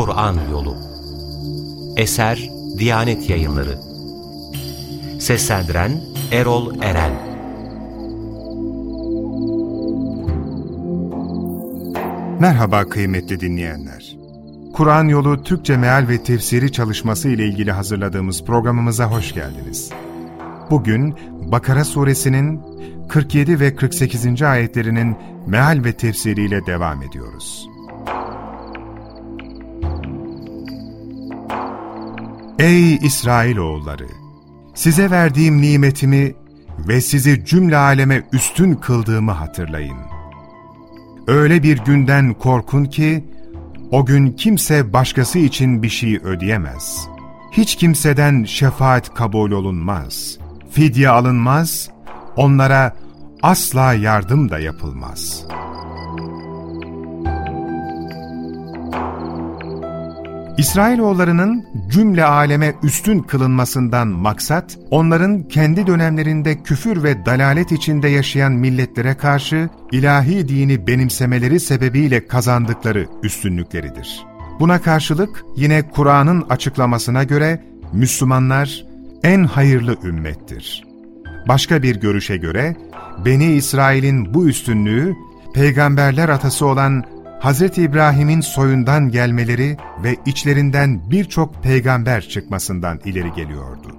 Kur'an Yolu Eser Diyanet Yayınları Seslendiren Erol Eren Merhaba kıymetli dinleyenler. Kur'an Yolu Türkçe Meal ve Tefsiri çalışması ile ilgili hazırladığımız programımıza hoş geldiniz. Bugün Bakara suresinin 47 ve 48. ayetlerinin meal ve tefsiriyle devam ediyoruz. Ey İsrailoğulları! Size verdiğim nimetimi ve sizi cümle aleme üstün kıldığımı hatırlayın. Öyle bir günden korkun ki, o gün kimse başkası için bir şey ödeyemez. Hiç kimseden şefaat kabul olunmaz. Fidye alınmaz, onlara asla yardım da yapılmaz. İsrailoğullarının cümle aleme üstün kılınmasından maksat, onların kendi dönemlerinde küfür ve dalalet içinde yaşayan milletlere karşı ilahi dini benimsemeleri sebebiyle kazandıkları üstünlükleridir. Buna karşılık yine Kur'an'ın açıklamasına göre Müslümanlar en hayırlı ümmettir. Başka bir görüşe göre Beni İsrail'in bu üstünlüğü, peygamberler atası olan Hz. İbrahim'in soyundan gelmeleri ve içlerinden birçok peygamber çıkmasından ileri geliyordu.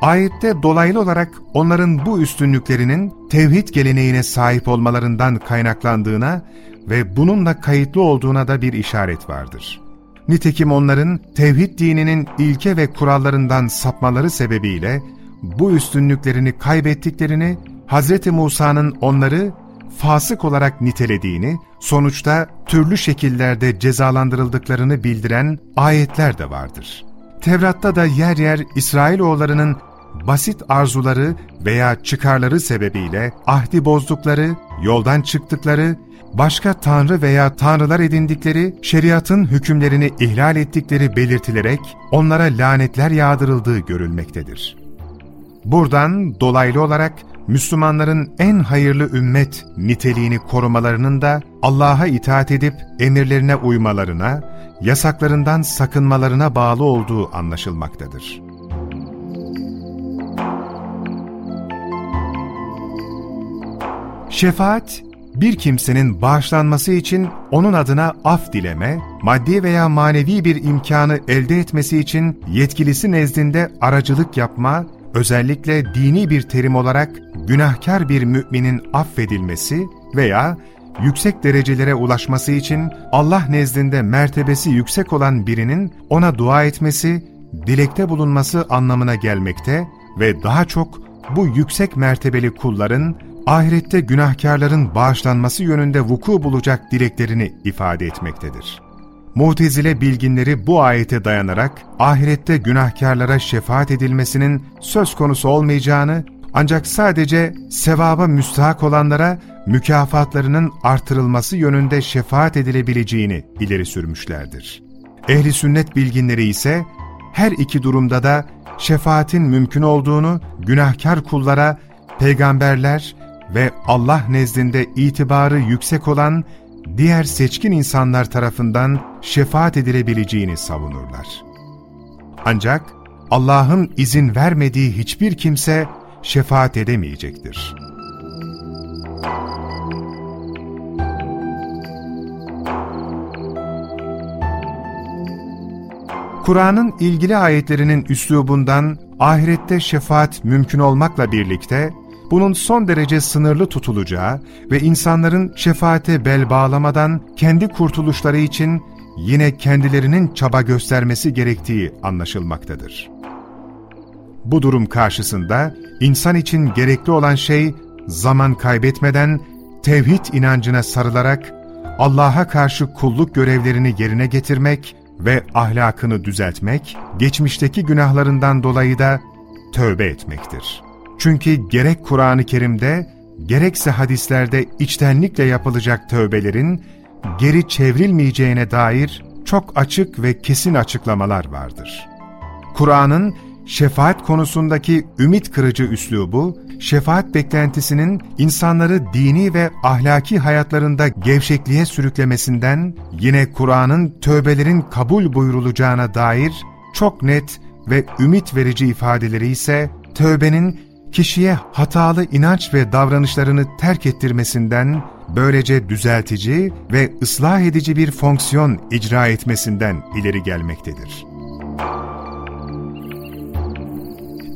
Ayette dolaylı olarak onların bu üstünlüklerinin tevhid geleneğine sahip olmalarından kaynaklandığına ve bununla kayıtlı olduğuna da bir işaret vardır. Nitekim onların tevhid dininin ilke ve kurallarından sapmaları sebebiyle bu üstünlüklerini kaybettiklerini, Hz. Musa'nın onları fasık olarak nitelediğini, sonuçta türlü şekillerde cezalandırıldıklarını bildiren ayetler de vardır. Tevrat'ta da yer yer İsrailoğullarının basit arzuları veya çıkarları sebebiyle ahdi bozdukları, yoldan çıktıkları, başka tanrı veya tanrılar edindikleri, şeriatın hükümlerini ihlal ettikleri belirtilerek onlara lanetler yağdırıldığı görülmektedir. Buradan dolaylı olarak Müslümanların en hayırlı ümmet niteliğini korumalarının da Allah'a itaat edip emirlerine uymalarına, yasaklarından sakınmalarına bağlı olduğu anlaşılmaktadır. Şefaat, bir kimsenin bağışlanması için onun adına af dileme, maddi veya manevi bir imkanı elde etmesi için yetkilisi nezdinde aracılık yapma özellikle dini bir terim olarak günahkar bir müminin affedilmesi veya yüksek derecelere ulaşması için Allah nezdinde mertebesi yüksek olan birinin ona dua etmesi, dilekte bulunması anlamına gelmekte ve daha çok bu yüksek mertebeli kulların ahirette günahkarların bağışlanması yönünde vuku bulacak dileklerini ifade etmektedir. Mutezile bilginleri bu ayete dayanarak ahirette günahkarlara şefaat edilmesinin söz konusu olmayacağını ancak sadece sevaba müstahak olanlara mükafatlarının artırılması yönünde şefaat edilebileceğini ileri sürmüşlerdir. Ehli sünnet bilginleri ise her iki durumda da şefaatin mümkün olduğunu günahkar kullara peygamberler ve Allah nezdinde itibarı yüksek olan diğer seçkin insanlar tarafından şefaat edilebileceğini savunurlar. Ancak Allah'ın izin vermediği hiçbir kimse şefaat edemeyecektir. Kur'an'ın ilgili ayetlerinin üslubundan ahirette şefaat mümkün olmakla birlikte bunun son derece sınırlı tutulacağı ve insanların şefaate bel bağlamadan kendi kurtuluşları için yine kendilerinin çaba göstermesi gerektiği anlaşılmaktadır. Bu durum karşısında insan için gerekli olan şey zaman kaybetmeden tevhid inancına sarılarak Allah'a karşı kulluk görevlerini yerine getirmek ve ahlakını düzeltmek, geçmişteki günahlarından dolayı da tövbe etmektir. Çünkü gerek Kur'an-ı Kerim'de, gerekse hadislerde içtenlikle yapılacak tövbelerin geri çevrilmeyeceğine dair çok açık ve kesin açıklamalar vardır. Kur'an'ın şefaat konusundaki ümit kırıcı üslubu, şefaat beklentisinin insanları dini ve ahlaki hayatlarında gevşekliğe sürüklemesinden, yine Kur'an'ın tövbelerin kabul buyurulacağına dair çok net ve ümit verici ifadeleri ise tövbenin kişiye hatalı inanç ve davranışlarını terk ettirmesinden, böylece düzeltici ve ıslah edici bir fonksiyon icra etmesinden ileri gelmektedir.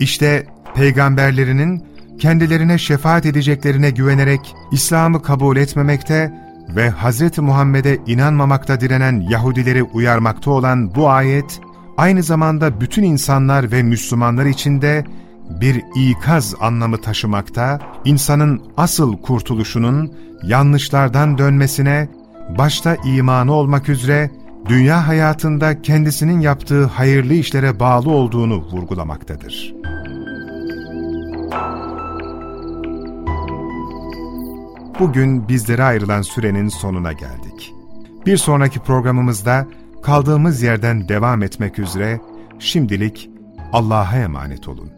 İşte peygamberlerinin kendilerine şefaat edeceklerine güvenerek İslam'ı kabul etmemekte ve Hz. Muhammed'e inanmamakta direnen Yahudileri uyarmakta olan bu ayet, aynı zamanda bütün insanlar ve Müslümanlar için de bir ikaz anlamı taşımakta, insanın asıl kurtuluşunun yanlışlardan dönmesine, başta imanı olmak üzere dünya hayatında kendisinin yaptığı hayırlı işlere bağlı olduğunu vurgulamaktadır. Bugün bizlere ayrılan sürenin sonuna geldik. Bir sonraki programımızda kaldığımız yerden devam etmek üzere şimdilik Allah'a emanet olun.